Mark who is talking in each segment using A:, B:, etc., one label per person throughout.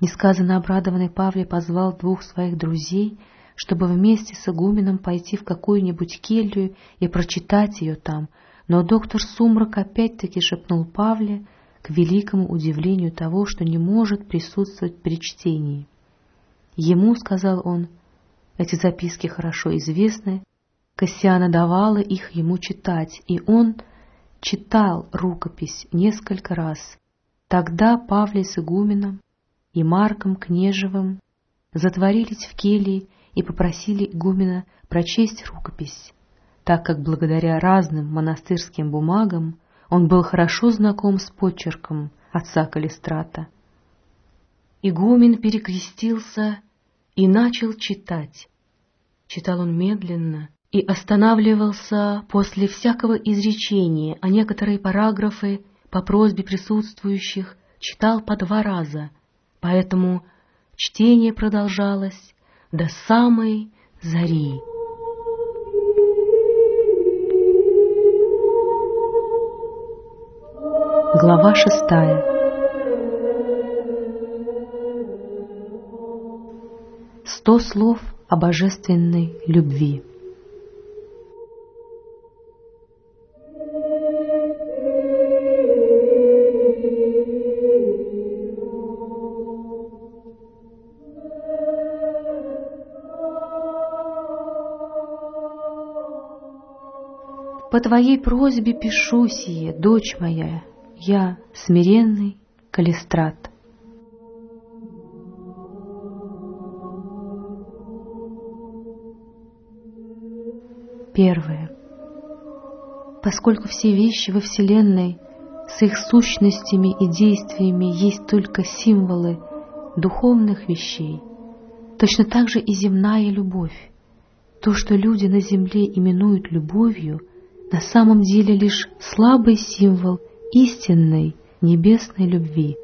A: несказанно обрадованный Павле позвал двух своих друзей, чтобы вместе с игуменом пойти в какую-нибудь келью и прочитать ее там, но доктор Сумрак опять-таки шепнул Павле к великому удивлению того, что не может присутствовать при чтении. Ему, сказал он, эти записки хорошо известны, Кассиана давала их ему читать, и он читал рукопись несколько раз. Тогда Павлий с игуменом и Марком Кнежевым затворились в келье и попросили игумена прочесть рукопись, так как благодаря разным монастырским бумагам он был хорошо знаком с почерком отца Калистрата. Игумен перекрестился и начал читать. Читал он медленно и останавливался после всякого изречения, а некоторые параграфы по просьбе присутствующих читал по два раза, поэтому чтение продолжалось до самой зари. Глава шестая Сто слов о божественной любви. По твоей просьбе пишу сие, дочь моя, я смиренный калистрат. Первое. Поскольку все вещи во Вселенной с их сущностями и действиями есть только символы духовных вещей, точно так же и земная любовь. То, что люди на земле именуют любовью – на самом деле лишь слабый символ истинной небесной любви.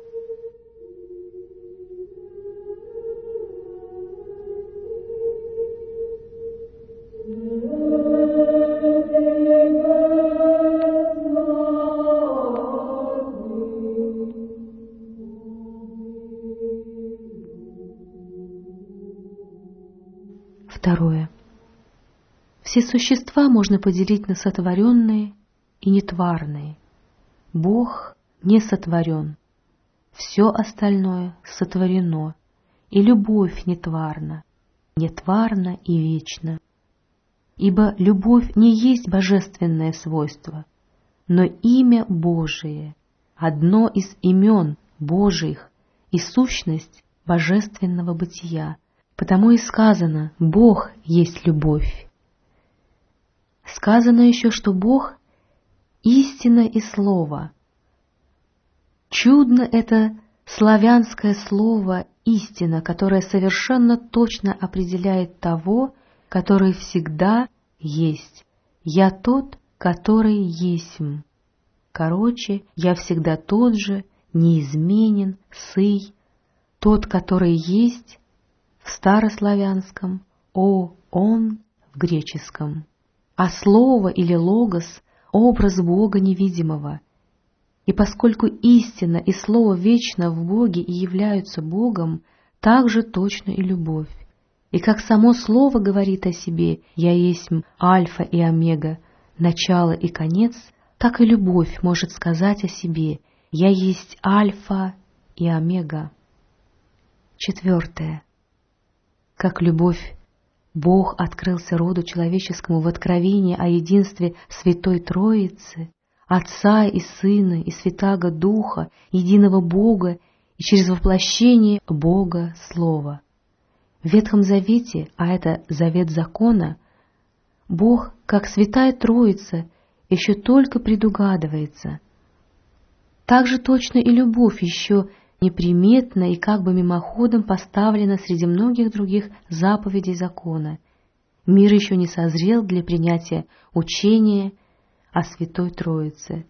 A: Второе. Все существа можно поделить на сотворенные и нетварные. Бог не сотворен, все остальное сотворено, и любовь нетварна, нетварна и вечна. Ибо любовь не есть божественное свойство, но имя Божие, одно из имен Божьих и сущность божественного бытия, потому и сказано «Бог есть любовь». Сказано еще, что Бог — истина и слово. Чудно это славянское слово «истина», которое совершенно точно определяет того, который всегда есть. «Я тот, который есмь». Короче, я всегда тот же, неизменен, сый, тот, который есть в старославянском, о, он в греческом а слово или логос — образ Бога невидимого. И поскольку истина и слово вечно в Боге и являются Богом, так же точно и любовь. И как само слово говорит о себе «Я есть альфа и омега», начало и конец, так и любовь может сказать о себе «Я есть альфа и омега». Четвертое. Как любовь Бог открылся роду человеческому в откровении о единстве Святой Троицы, Отца и Сына и Святаго Духа, единого Бога и через воплощение Бога Слова. В Ветхом Завете, а это завет закона, Бог, как Святая Троица, еще только предугадывается. Так же точно и любовь еще неприметно и как бы мимоходом поставлена среди многих других заповедей закона. Мир еще не созрел для принятия учения о Святой Троице.